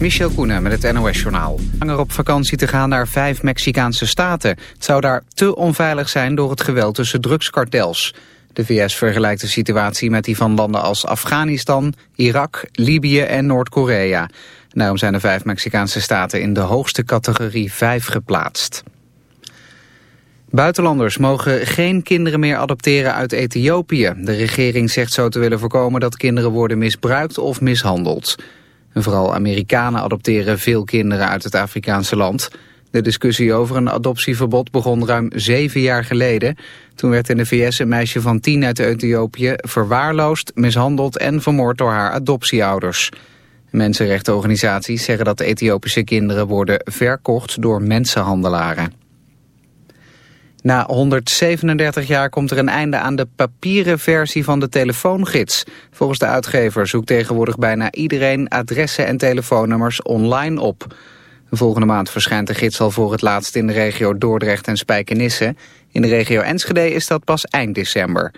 Michel Koenen met het NOS-journaal. Langer op vakantie te gaan naar vijf Mexicaanse staten. Het zou daar te onveilig zijn door het geweld tussen drugskartels. De VS vergelijkt de situatie met die van landen als Afghanistan, Irak, Libië en Noord-Korea. Daarom zijn de vijf Mexicaanse staten in de hoogste categorie 5 geplaatst. Buitenlanders mogen geen kinderen meer adopteren uit Ethiopië. De regering zegt zo te willen voorkomen dat kinderen worden misbruikt of mishandeld. Vooral Amerikanen adopteren veel kinderen uit het Afrikaanse land. De discussie over een adoptieverbod begon ruim zeven jaar geleden. Toen werd in de VS een meisje van tien uit Ethiopië verwaarloosd, mishandeld en vermoord door haar adoptieouders. Mensenrechtenorganisaties zeggen dat Ethiopische kinderen worden verkocht door mensenhandelaren. Na 137 jaar komt er een einde aan de papieren versie van de telefoongids. Volgens de uitgever zoekt tegenwoordig bijna iedereen adressen en telefoonnummers online op. Volgende maand verschijnt de gids al voor het laatst in de regio Dordrecht en Spijkenisse. In de regio Enschede is dat pas eind december.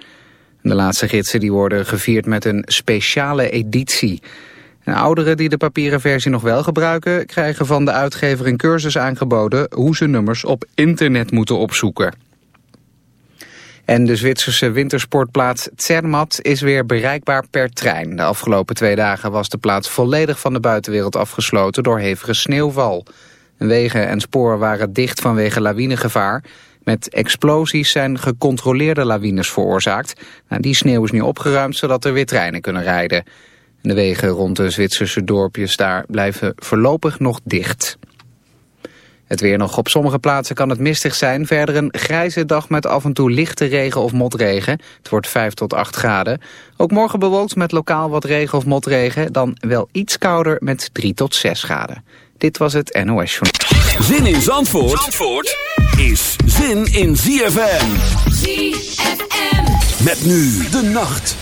De laatste gidsen die worden gevierd met een speciale editie. En ouderen die de papieren versie nog wel gebruiken... krijgen van de uitgever een cursus aangeboden... hoe ze nummers op internet moeten opzoeken. En de Zwitserse wintersportplaats Zermatt is weer bereikbaar per trein. De afgelopen twee dagen was de plaats volledig van de buitenwereld afgesloten door hevige sneeuwval. Wegen en sporen waren dicht vanwege lawinegevaar. Met explosies zijn gecontroleerde lawines veroorzaakt. Nou, die sneeuw is nu opgeruimd zodat er weer treinen kunnen rijden. De wegen rond de Zwitserse dorpjes daar blijven voorlopig nog dicht. Het weer nog op sommige plaatsen kan het mistig zijn. Verder een grijze dag met af en toe lichte regen of motregen. Het wordt 5 tot 8 graden. Ook morgen bewolkt met lokaal wat regen of motregen. Dan wel iets kouder met 3 tot 6 graden. Dit was het NOS Journal. Zin in Zandvoort, Zandvoort is zin in ZFM. ZFM. Met nu de nacht.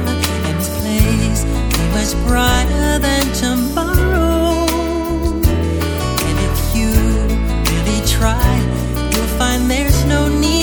much brighter than tomorrow. And if you really try you'll find there's no need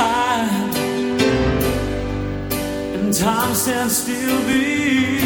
time, and time stands still. Be.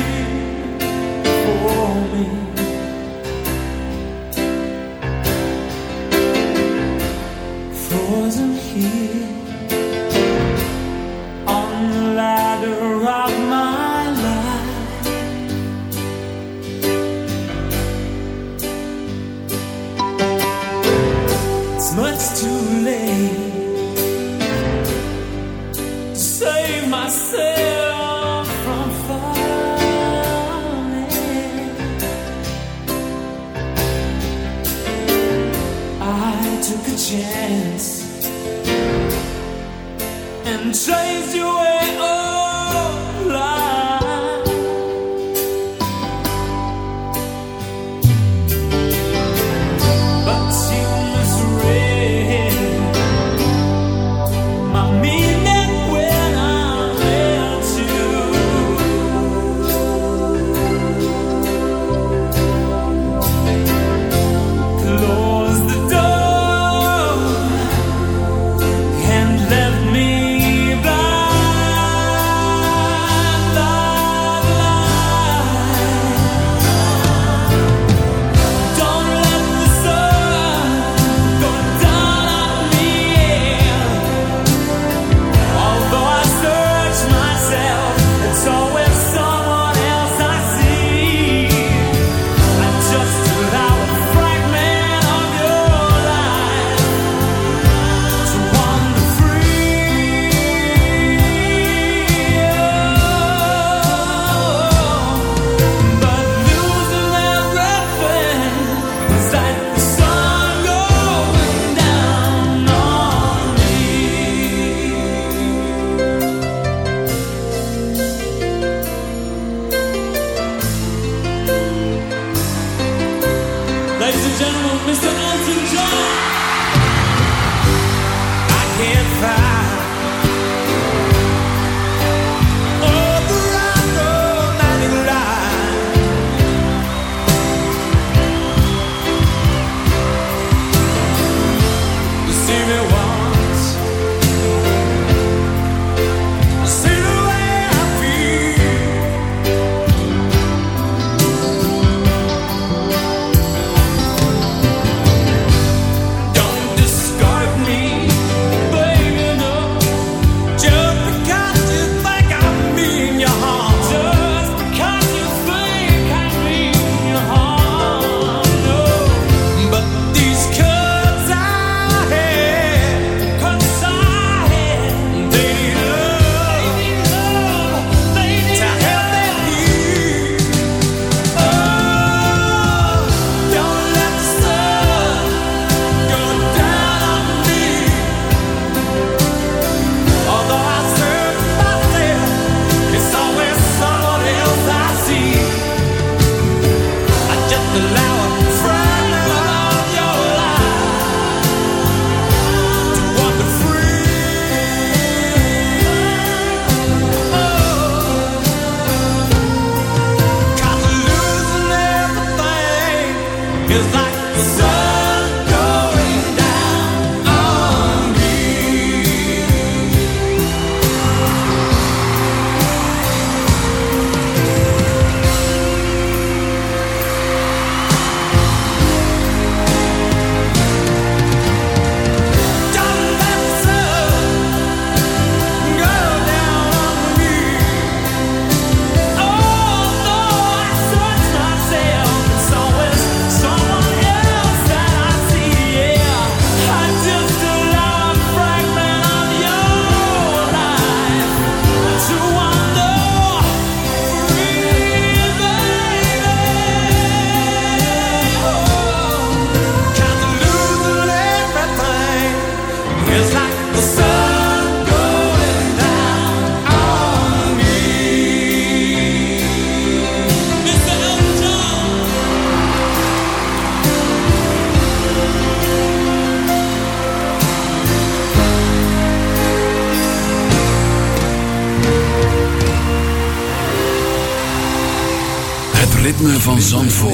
Zandvoort.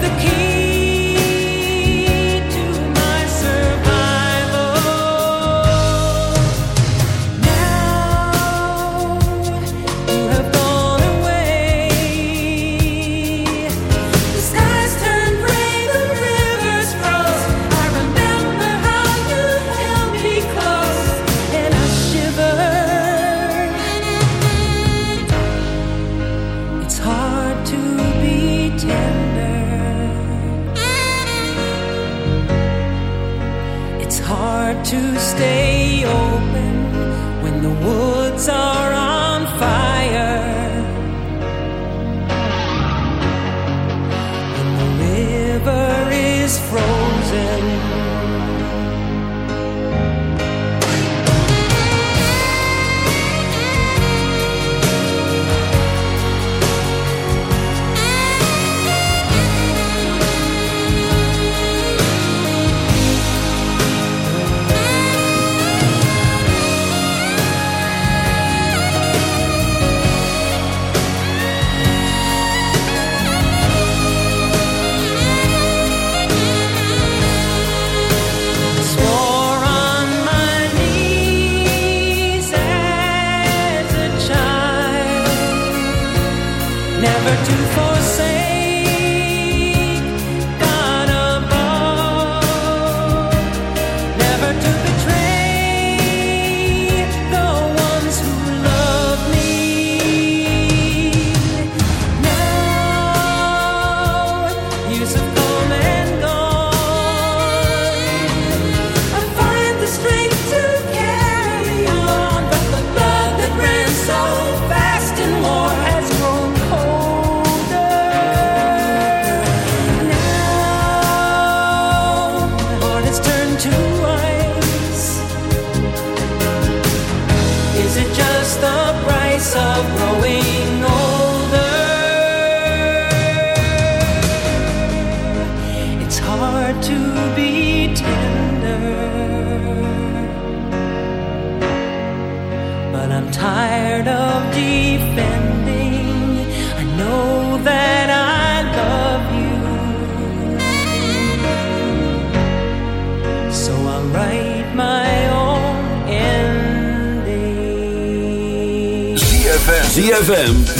the key.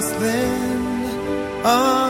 Just then. Oh.